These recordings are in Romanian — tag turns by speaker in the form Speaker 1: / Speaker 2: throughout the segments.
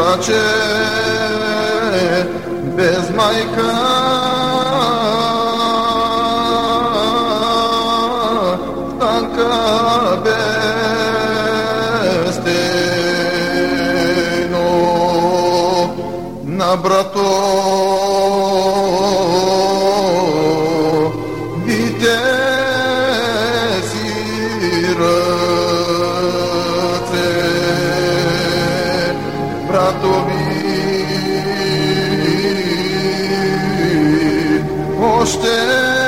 Speaker 1: pace bez majka tanka besteno na brato ώστε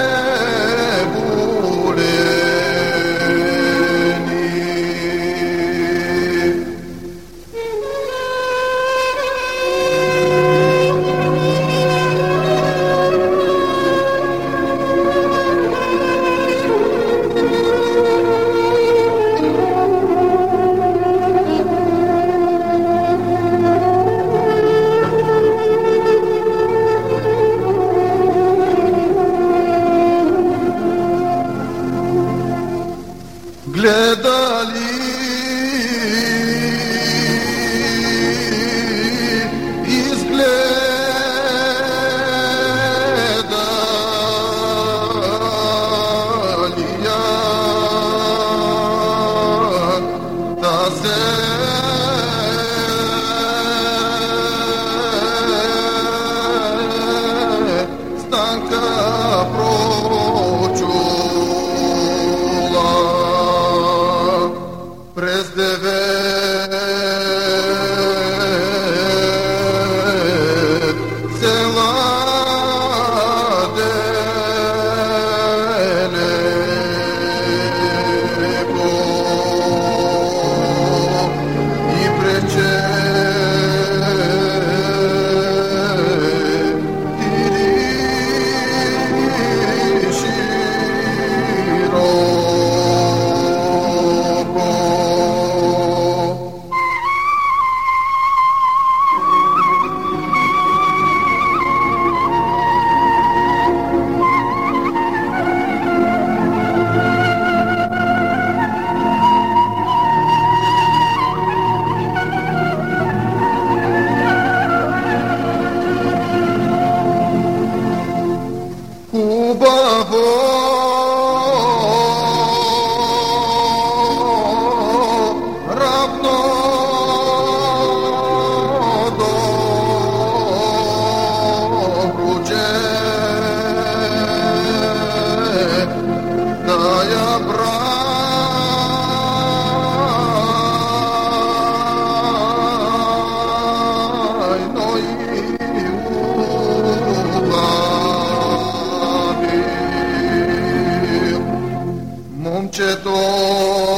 Speaker 1: Sanchez.